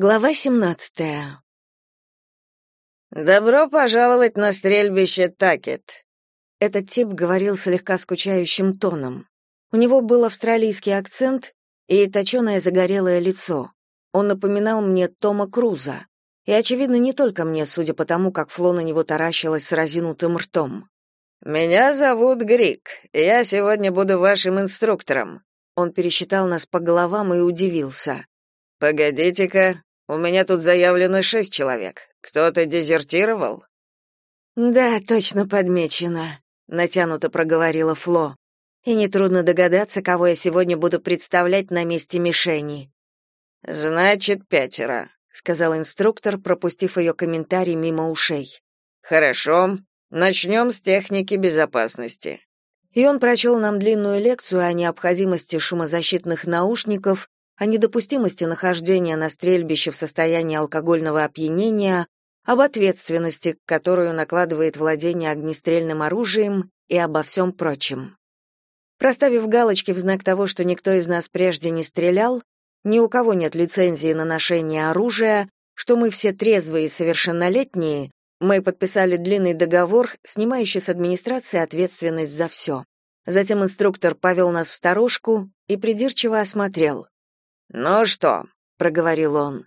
Глава 17. Добро пожаловать на стрельбище Такет. Этот тип говорил слегка скучающим тоном. У него был австралийский акцент и точёное загорелое лицо. Он напоминал мне Тома Круза. И, очевидно, не только мне, судя по тому, как Фло на него таращилась с разинутым ртом. «Меня зовут Грик. Я сегодня буду вашим инструктором». Он пересчитал нас по головам и удивился. «Погодите-ка, у меня тут заявлено шесть человек. Кто-то дезертировал? Да, точно подмечено, натянуто проговорила Фло. И нетрудно догадаться, кого я сегодня буду представлять на месте мишени. Значит, пятеро, сказал инструктор, пропустив ее комментарий мимо ушей. Хорошо. Начнем с техники безопасности. И он прочел нам длинную лекцию о необходимости шумозащитных наушников о недопустимости нахождения на стрельбище в состоянии алкогольного опьянения, об ответственности, которую накладывает владение огнестрельным оружием и обо всем прочем. Проставив галочки в знак того, что никто из нас прежде не стрелял, ни у кого нет лицензии на ношение оружия, что мы все трезвые и совершеннолетние, мы подписали длинный договор, снимающий с администрации ответственность за все. Затем инструктор повел нас в сторожку и придирчиво осмотрел. «Ну что?» — проговорил он.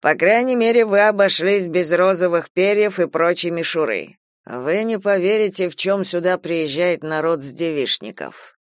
«По крайней мере, вы обошлись без розовых перьев и прочей мишуры. Вы не поверите, в чем сюда приезжает народ с девишников.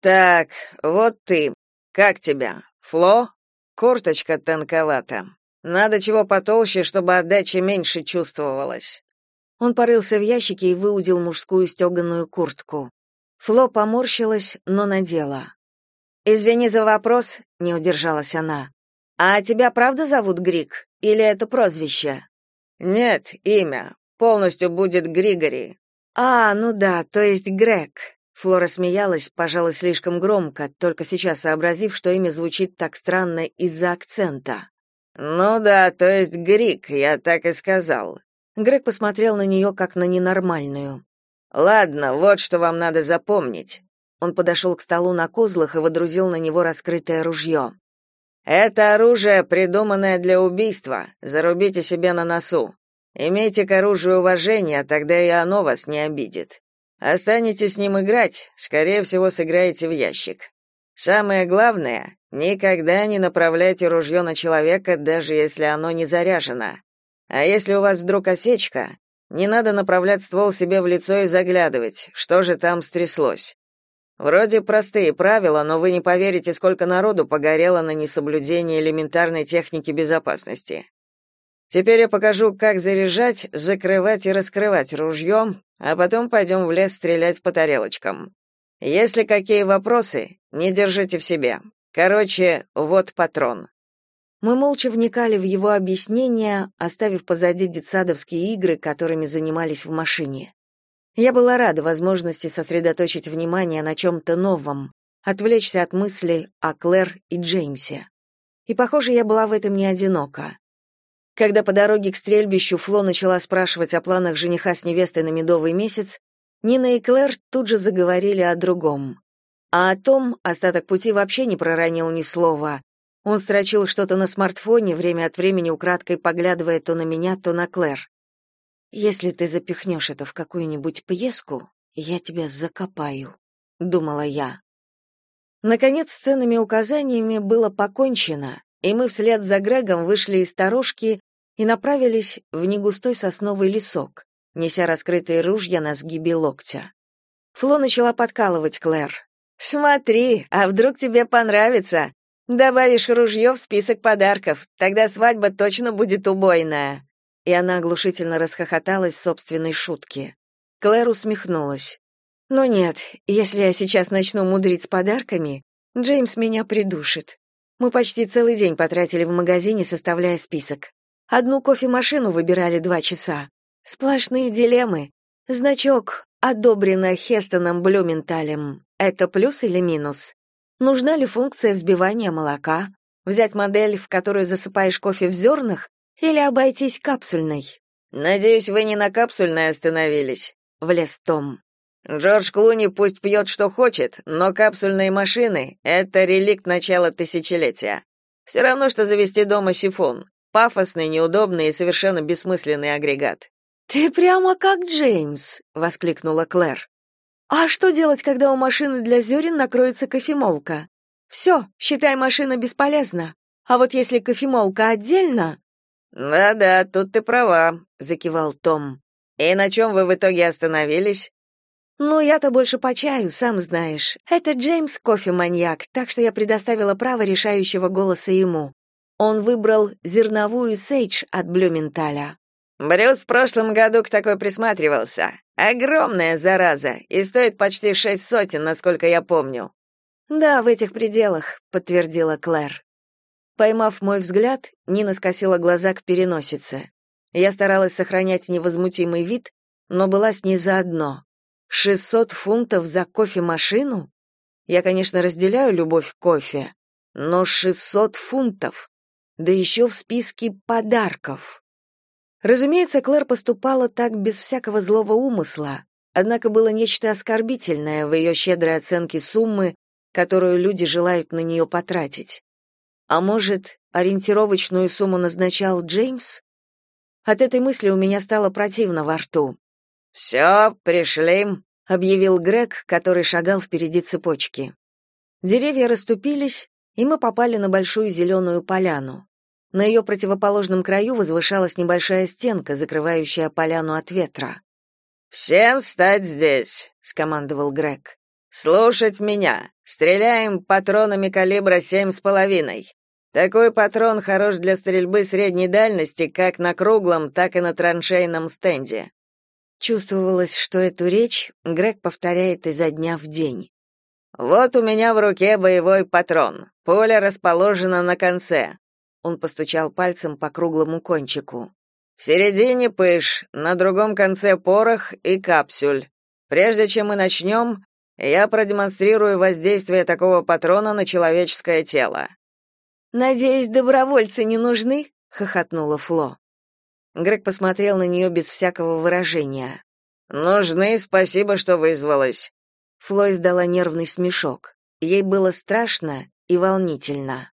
Так, вот ты. Как тебя? Фло? Курточка тонковата. Надо чего потолще, чтобы отдача меньше чувствовалась». Он порылся в ящике и выудил мужскую стеганую куртку. Фло поморщилась, но надела. Извини за вопрос, не удержалась она. А тебя правда зовут Грик или это прозвище? Нет, имя. Полностью будет Григори. А, ну да, то есть Грег. Флора смеялась, пожалуй, слишком громко, только сейчас сообразив, что имя звучит так странно из-за акцента. Ну да, то есть Грик, я так и сказал. Грег посмотрел на нее как на ненормальную. Ладно, вот что вам надо запомнить. Он подошел к столу на козлах и водрузил на него раскрытое ружье. «Это оружие, придуманное для убийства. Зарубите себе на носу. Имейте к оружию уважение, тогда и оно вас не обидит. Останетесь с ним играть, скорее всего, сыграете в ящик. Самое главное, никогда не направляйте ружье на человека, даже если оно не заряжено. А если у вас вдруг осечка, не надо направлять ствол себе в лицо и заглядывать, что же там стряслось. Вроде простые правила, но вы не поверите, сколько народу погорело на несоблюдении элементарной техники безопасности. Теперь я покажу, как заряжать, закрывать и раскрывать ружье, а потом пойдем в лес стрелять по тарелочкам. Если какие вопросы, не держите в себе. Короче, вот патрон. Мы молча вникали в его объяснения, оставив позади детсадовские игры, которыми занимались в машине. Я была рада возможности сосредоточить внимание на чем-то новом, отвлечься от мыслей о Клэр и Джеймсе. И, похоже, я была в этом не одинока. Когда по дороге к стрельбищу Фло начала спрашивать о планах жениха с невестой на медовый месяц, Нина и Клэр тут же заговорили о другом. А о том остаток пути вообще не проронил ни слова. Он строчил что-то на смартфоне, время от времени украдкой поглядывая то на меня, то на Клэр. Если ты запихнешь это в какую-нибудь пьеску, я тебя закопаю, думала я. Наконец, с ценными указаниями было покончено, и мы вслед за Грегом вышли из сторожки и направились в негустой сосновый лесок, неся раскрытые ружья на сгибе локтя. Фло начала подкалывать Клэр. «Смотри, а вдруг тебе понравится? Добавишь ружье в список подарков, тогда свадьба точно будет убойная» и она оглушительно расхохоталась собственной шутке. Клэр усмехнулась. «Но нет, если я сейчас начну мудрить с подарками, Джеймс меня придушит. Мы почти целый день потратили в магазине, составляя список. Одну кофемашину выбирали два часа. Сплошные дилеммы. Значок «Одобрено Хестоном Блюменталем» — это плюс или минус? Нужна ли функция взбивания молока? Взять модель, в которую засыпаешь кофе в зернах, или обойтись капсульной? Надеюсь, вы не на капсульной остановились, влез Том. Джордж Клуни пусть пьет, что хочет, но капсульные машины — это реликт начала тысячелетия. Все равно, что завести дома сифон. пафосный, неудобный и совершенно бессмысленный агрегат. Ты прямо как Джеймс, воскликнула Клэр. А что делать, когда у машины для зерен накроется кофемолка? Все, считай, машина бесполезна. А вот если кофемолка отдельно... Да-да, тут ты права, закивал Том. И на чем вы в итоге остановились? Ну, я-то больше по чаю, сам знаешь. Это Джеймс кофеманьяк, так что я предоставила право решающего голоса ему. Он выбрал зерновую сейдж от Блюменталя. Брюс в прошлом году к такой присматривался. Огромная зараза, и стоит почти шесть сотен, насколько я помню. Да, в этих пределах, подтвердила Клэр. Поймав мой взгляд, Нина скосила глаза к переносице. Я старалась сохранять невозмутимый вид, но была с ней заодно. Шестьсот фунтов за кофемашину? Я, конечно, разделяю любовь к кофе, но шестьсот фунтов, да еще в списке подарков. Разумеется, Клэр поступала так без всякого злого умысла, однако было нечто оскорбительное в ее щедрой оценке суммы, которую люди желают на нее потратить. А может, ориентировочную сумму назначал Джеймс? От этой мысли у меня стало противно во рту. «Все, пришли», — объявил Грег, который шагал впереди цепочки. Деревья расступились, и мы попали на большую зеленую поляну. На ее противоположном краю возвышалась небольшая стенка, закрывающая поляну от ветра. «Всем встать здесь», — скомандовал Грег. «Слушать меня. Стреляем патронами калибра семь с половиной. Такой патрон хорош для стрельбы средней дальности как на круглом, так и на траншейном стенде». Чувствовалось, что эту речь Грег повторяет изо дня в день. «Вот у меня в руке боевой патрон. Поле расположено на конце. Он постучал пальцем по круглому кончику. В середине пыш, на другом конце порох и капсюль. Прежде чем мы начнем, я продемонстрирую воздействие такого патрона на человеческое тело. Надеюсь, добровольцы не нужны, хохотнула Фло. Грег посмотрел на нее без всякого выражения. Нужны, спасибо, что вызвалась. Фло издала нервный смешок. Ей было страшно и волнительно.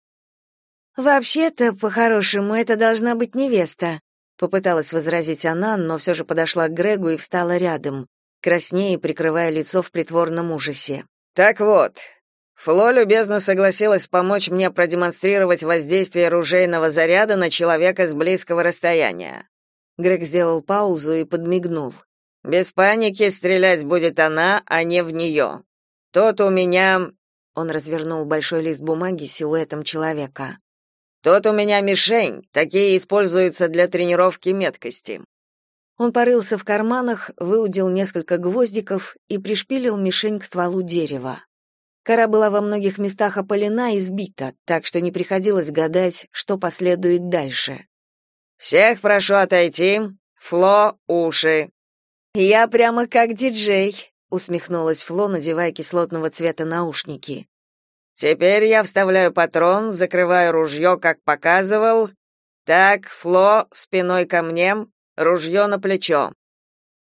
Вообще-то, по-хорошему, это должна быть невеста, попыталась возразить она, но все же подошла к Грегу и встала рядом, краснея и прикрывая лицо в притворном ужасе. Так вот, Фло любезно согласилась помочь мне продемонстрировать воздействие ружейного заряда на человека с близкого расстояния. Грег сделал паузу и подмигнул. Без паники стрелять будет она, а не в нее. Тот у меня Он развернул большой лист бумаги с силуэтом человека. Тот у меня мишень, такие используются для тренировки меткости. Он порылся в карманах, выудил несколько гвоздиков и пришпилил мишень к стволу дерева. Кора была во многих местах опалена и сбита, так что не приходилось гадать, что последует дальше. «Всех прошу отойти. Фло, уши». «Я прямо как диджей», — усмехнулась Фло, надевая кислотного цвета наушники. Теперь я вставляю патрон, закрываю ружье, как показывал. Так, Фло, спиной ко мне, ружье на плечо.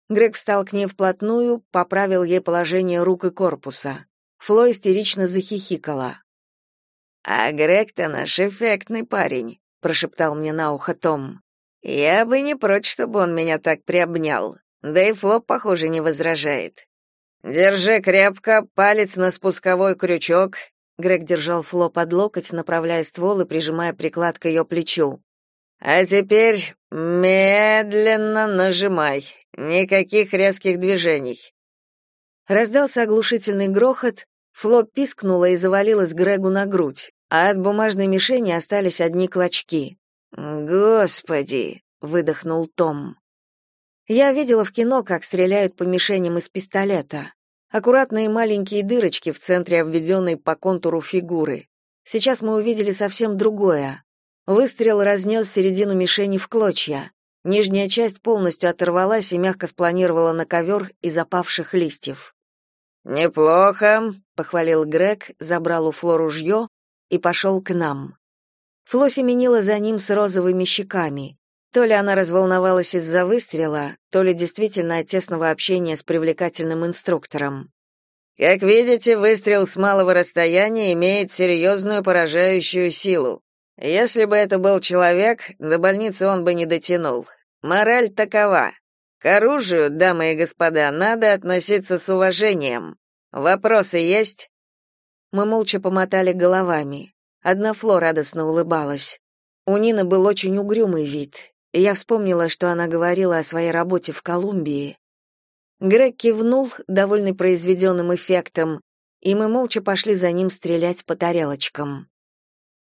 Грег встал к ней вплотную, поправил ей положение рук и корпуса. Фло истерично захихикала. «А Грег-то наш эффектный парень», — прошептал мне на ухо Том. «Я бы не прочь, чтобы он меня так приобнял. Да и Фло, похоже, не возражает. Держи крепко, палец на спусковой крючок, Грег держал Фло под локоть, направляя ствол и прижимая приклад к ее плечу. А теперь медленно нажимай. Никаких резких движений. Раздался оглушительный грохот, Фло пискнула и завалилась Грегу на грудь, а от бумажной мишени остались одни клочки. Господи, выдохнул Том. Я видела в кино, как стреляют по мишеням из пистолета аккуратные маленькие дырочки в центре обведенной по контуру фигуры. Сейчас мы увидели совсем другое. Выстрел разнес середину мишени в клочья. Нижняя часть полностью оторвалась и мягко спланировала на ковер из опавших листьев. «Неплохо», — похвалил Грег, забрал у Фло ружье и пошел к нам. Фло семенила за ним с розовыми щеками. То ли она разволновалась из-за выстрела, то ли действительно от тесного общения с привлекательным инструктором. Как видите, выстрел с малого расстояния имеет серьезную поражающую силу. Если бы это был человек, до больницы он бы не дотянул. Мораль такова: к оружию, дамы и господа, надо относиться с уважением. Вопросы есть? Мы молча помотали головами. Одна Фло радостно улыбалась. У Нины был очень угрюмый вид, и я вспомнила, что она говорила о своей работе в Колумбии. Грег кивнул, довольный произведенным эффектом, и мы молча пошли за ним стрелять по тарелочкам.